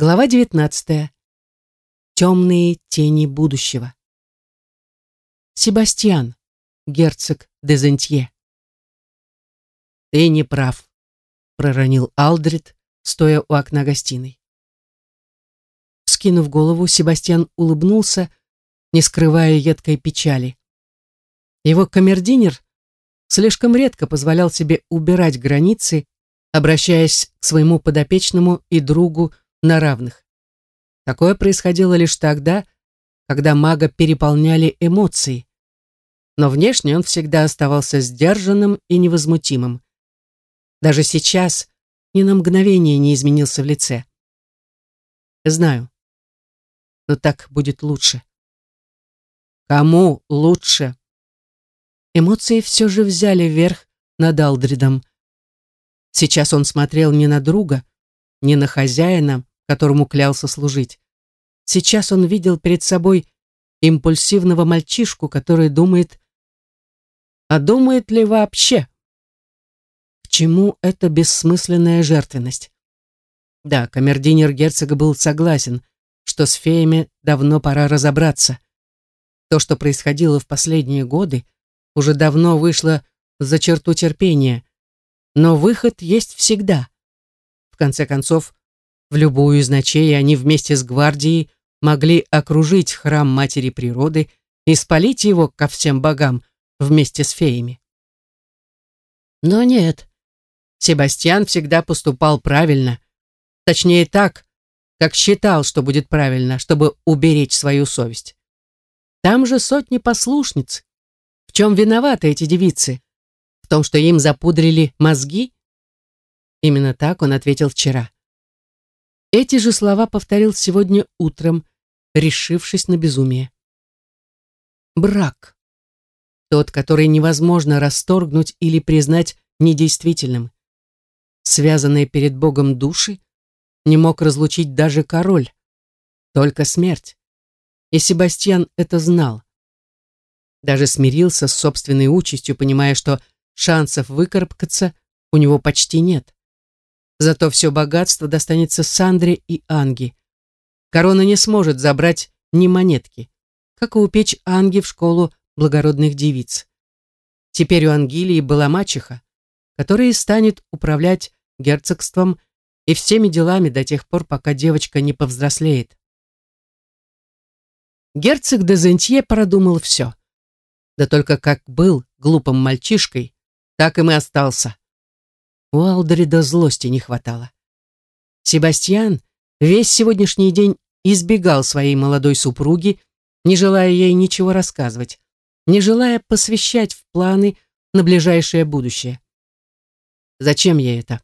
Глава 19. Темные тени будущего. Себастьян, герцог де Зентье. «Ты не прав», — проронил Алдрид, стоя у окна гостиной. Скинув голову, Себастьян улыбнулся, не скрывая едкой печали. Его камердинер слишком редко позволял себе убирать границы, обращаясь к своему подопечному и другу на равных. Такое происходило лишь тогда, когда мага переполняли эмоции. Но внешне он всегда оставался сдержанным и невозмутимым. Даже сейчас ни на мгновение не изменился в лице. Знаю. Но так будет лучше. Кому лучше? Эмоции все же взяли верх над Алдридом. Сейчас он смотрел не на друга, не на хозяина, которому клялся служить. Сейчас он видел перед собой импульсивного мальчишку, который думает... А думает ли вообще? К чему эта бессмысленная жертвенность? Да, камердинер герцога был согласен, что с феями давно пора разобраться. То, что происходило в последние годы, уже давно вышло за черту терпения, но выход есть всегда. В конце концов, в любую из ночей они вместе с гвардией могли окружить храм Матери Природы и спалить его ко всем богам вместе с феями. Но нет, Себастьян всегда поступал правильно, точнее так, как считал, что будет правильно, чтобы уберечь свою совесть. Там же сотни послушниц. В чем виноваты эти девицы? В том, что им запудрили мозги? Именно так он ответил вчера. Эти же слова повторил сегодня утром, решившись на безумие. Брак. Тот, который невозможно расторгнуть или признать недействительным. Связанные перед Богом души не мог разлучить даже король. Только смерть. И Себастьян это знал. Даже смирился с собственной участью, понимая, что шансов выкарабкаться у него почти нет. Зато все богатство достанется Сандре и Анге. Корона не сможет забрать ни монетки, как и упечь Анги в школу благородных девиц. Теперь у Ангелии была мачеха, которая станет управлять герцогством и всеми делами до тех пор, пока девочка не повзрослеет. Герцог де Зентье продумал все. Да только как был глупым мальчишкой, так им и остался. У Алдрида злости не хватало. Себастьян весь сегодняшний день избегал своей молодой супруги, не желая ей ничего рассказывать, не желая посвящать в планы на ближайшее будущее. «Зачем ей это?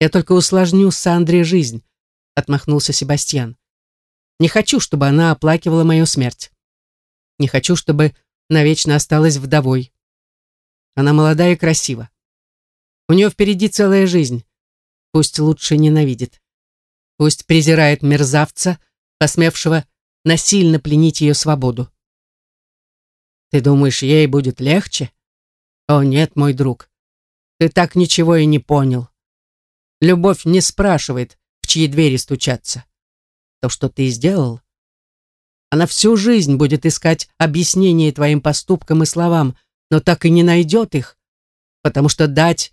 Я только усложню Сандре жизнь», — отмахнулся Себастьян. «Не хочу, чтобы она оплакивала мою смерть. Не хочу, чтобы навечно осталась вдовой. Она молодая и красива. У нее впереди целая жизнь. Пусть лучше ненавидит. Пусть презирает мерзавца, посмевшего насильно пленить ее свободу. Ты думаешь, ей будет легче? О нет, мой друг, ты так ничего и не понял. Любовь не спрашивает, в чьи двери стучаться. То, что ты сделал, она всю жизнь будет искать объяснение твоим поступкам и словам, но так и не найдет их, потому что дать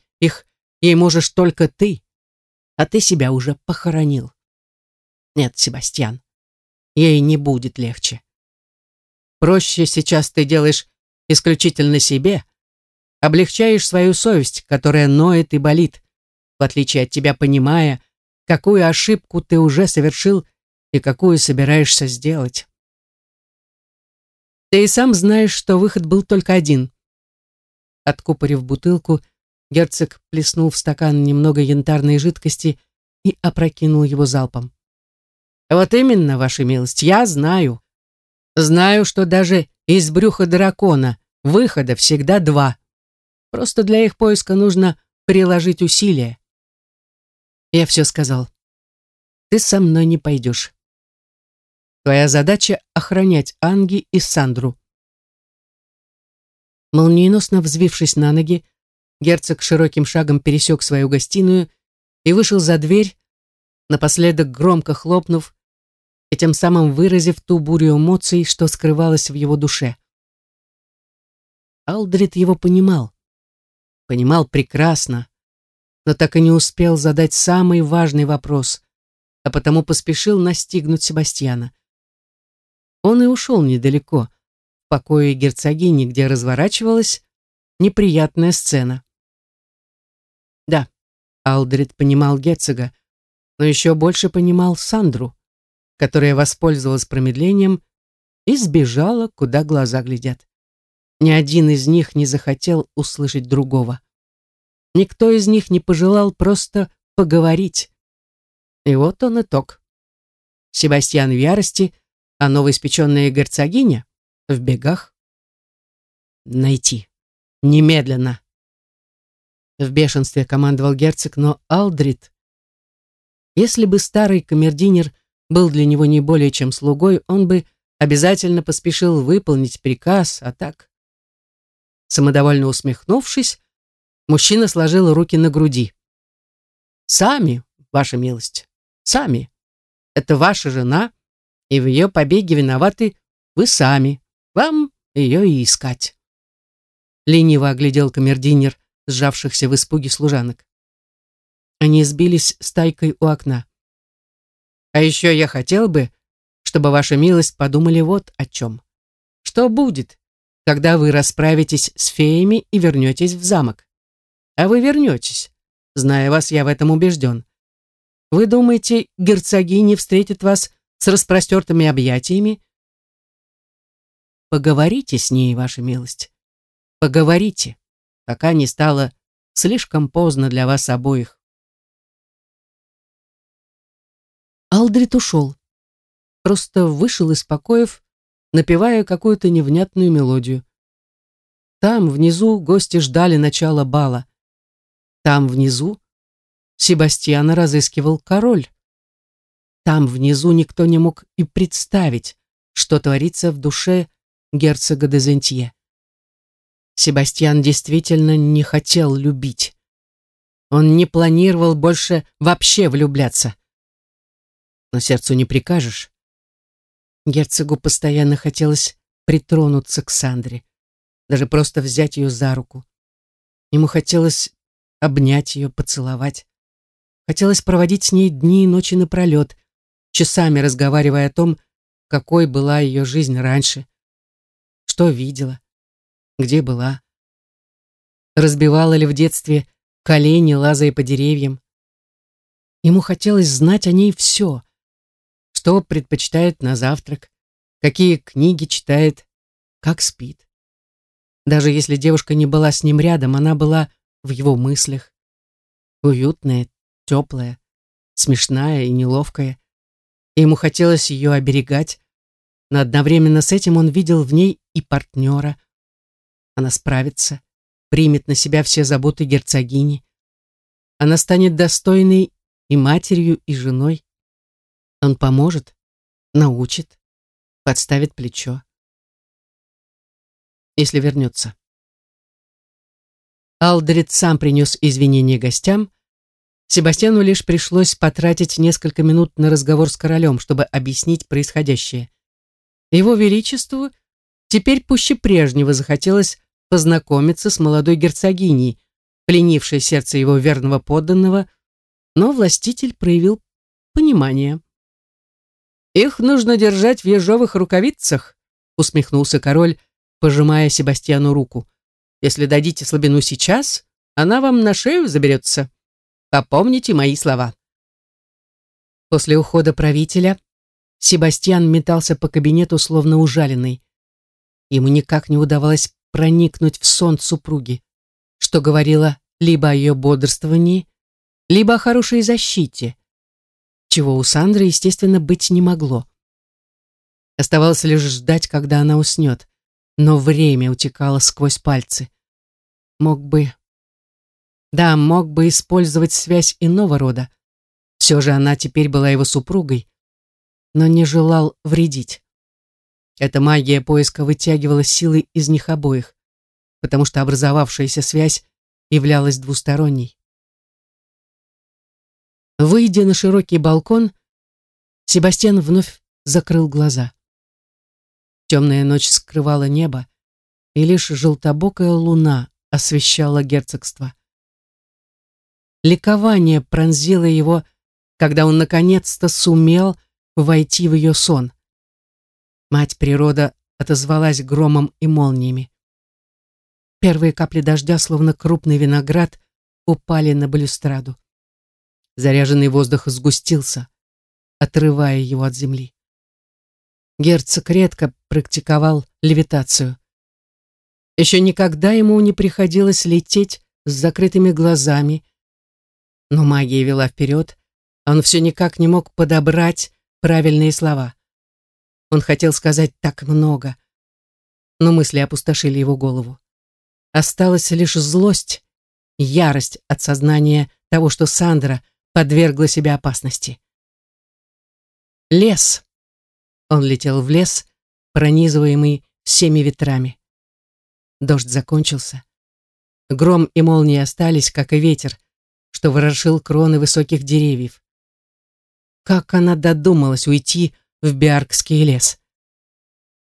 ей можешь только ты, а ты себя уже похоронил. Нет, Себастьян, ей не будет легче. Проще сейчас ты делаешь исключительно себе, облегчаешь свою совесть, которая ноет и болит, в отличие от тебя понимая, какую ошибку ты уже совершил и какую собираешься сделать. Ты и сам знаешь, что выход был только один. Откупорив бутылку, Герцог плеснул в стакан немного янтарной жидкости и опрокинул его залпом. «Вот именно, ваша милость, я знаю. Знаю, что даже из брюха дракона выхода всегда два. Просто для их поиска нужно приложить усилия. Я все сказал. Ты со мной не пойдешь. Твоя задача — охранять Анги и Сандру. Молниеносно взвившись на ноги, Герцог широким шагом пересек свою гостиную и вышел за дверь, напоследок громко хлопнув и тем самым выразив ту бурю эмоций, что скрывалась в его душе. Алдрид его понимал. Понимал прекрасно, но так и не успел задать самый важный вопрос, а потому поспешил настигнуть Себастьяна. Он и ушел недалеко, в покое герцогини, где разворачивалась неприятная сцена. Алдрид понимал герцога, но еще больше понимал Сандру, которая воспользовалась промедлением и сбежала, куда глаза глядят. Ни один из них не захотел услышать другого. Никто из них не пожелал просто поговорить. И вот он итог. Себастьян в ярости, а новоиспеченная герцогиня в бегах. Найти. Немедленно. В бешенстве командовал герцог, но Алдрид... Если бы старый камердинер был для него не более чем слугой, он бы обязательно поспешил выполнить приказ, а так... Самодовольно усмехнувшись, мужчина сложил руки на груди. «Сами, ваша милость, сами. Это ваша жена, и в ее побеге виноваты вы сами. Вам ее и искать». Лениво оглядел камердинер сжавшихся в испуге служанок. Они сбились стайкой у окна. А еще я хотел бы, чтобы ваша милость подумали вот о чем. Что будет, когда вы расправитесь с феями и вернетесь в замок? А вы вернетесь. Зная вас, я в этом убежден. Вы думаете, герцогиня встретит вас с распростертыми объятиями? Поговорите с ней, ваша милость. Поговорите, пока не стало слишком поздно для вас обоих. Алдрид ушел. Просто вышел из покоев, напевая какую-то невнятную мелодию. Там, внизу, гости ждали начала бала. Там, внизу, Себастьяна разыскивал король. Там, внизу, никто не мог и представить, что творится в душе герцога де Зентье. Себастьян действительно не хотел любить. Он не планировал больше вообще влюбляться но сердцу не прикажешь. Герцогу постоянно хотелось притронуться к Сандре, даже просто взять ее за руку. Ему хотелось обнять ее, поцеловать. Хотелось проводить с ней дни и ночи напролет, часами разговаривая о том, какой была ее жизнь раньше, что видела, где была. Разбивала ли в детстве колени, лазая по деревьям. Ему хотелось знать о ней все, что предпочитает на завтрак, какие книги читает, как спит. Даже если девушка не была с ним рядом, она была в его мыслях. Уютная, теплая, смешная и неловкая. И ему хотелось ее оберегать, но одновременно с этим он видел в ней и партнера. Она справится, примет на себя все заботы герцогини. Она станет достойной и матерью, и женой. Он поможет, научит, подставит плечо. Если вернется. Алдрид сам принес извинения гостям. Себастьяну лишь пришлось потратить несколько минут на разговор с королем, чтобы объяснить происходящее. Его Величеству теперь пуще прежнего захотелось познакомиться с молодой герцогиней, пленившей сердце его верного подданного, но властитель проявил понимание. «Их нужно держать в ежовых рукавицах», усмехнулся король, пожимая Себастьяну руку. «Если дадите слабину сейчас, она вам на шею заберется. Попомните мои слова». После ухода правителя Себастьян метался по кабинету, словно ужаленный. Ему никак не удавалось проникнуть в сон супруги, что говорило либо о ее бодрствовании, либо о хорошей защите чего у Сандры, естественно, быть не могло. Оставалось лишь ждать, когда она уснет, но время утекало сквозь пальцы. Мог бы... Да, мог бы использовать связь иного рода. Все же она теперь была его супругой, но не желал вредить. Эта магия поиска вытягивала силы из них обоих, потому что образовавшаяся связь являлась двусторонней. Выйдя на широкий балкон, Себастьян вновь закрыл глаза. Темная ночь скрывала небо, и лишь желтобокая луна освещала герцогство. Ликование пронзило его, когда он наконец-то сумел войти в ее сон. Мать природа отозвалась громом и молниями. Первые капли дождя, словно крупный виноград, упали на балюстраду. Заряженный воздух сгустился, отрывая его от земли. Герцог редко практиковал левитацию. Еще никогда ему не приходилось лететь с закрытыми глазами, но магия вела вперед, а он все никак не мог подобрать правильные слова. Он хотел сказать так много, но мысли опустошили его голову. Осталась лишь злость, ярость от сознания того, что Сандра подвергла себя опасности. Лес. Он летел в лес, пронизываемый всеми ветрами. Дождь закончился. Гром и молнии остались, как и ветер, что ворошил кроны высоких деревьев. Как она додумалась уйти в Биаркский лес?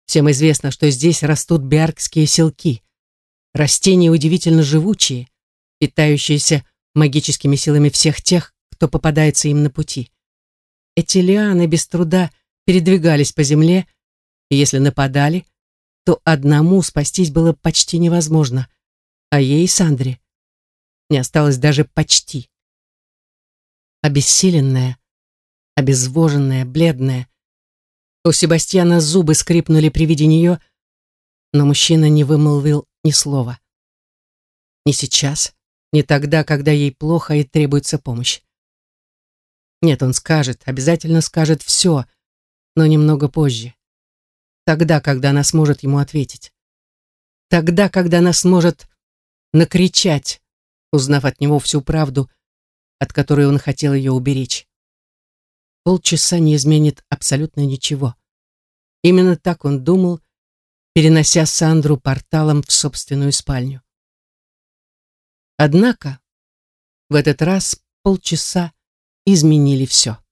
Всем известно, что здесь растут биаркские селки, растения удивительно живучие, питающиеся магическими силами всех тех, кто попадается им на пути. Эти лианы без труда передвигались по земле, и если нападали, то одному спастись было почти невозможно, а ей, Сандре, не осталось даже почти. Обессиленная, обезвоженная, бледная, у Себастьяна зубы скрипнули при виде нее, но мужчина не вымолвил ни слова. Не сейчас, не тогда, когда ей плохо и требуется помощь. Нет, он скажет, обязательно скажет все, но немного позже. Тогда, когда она сможет ему ответить. Тогда, когда она сможет накричать, узнав от него всю правду, от которой он хотел ее уберечь. Полчаса не изменит абсолютно ничего. Именно так он думал, перенося Сандру порталом в собственную спальню. Однако в этот раз полчаса изменили все.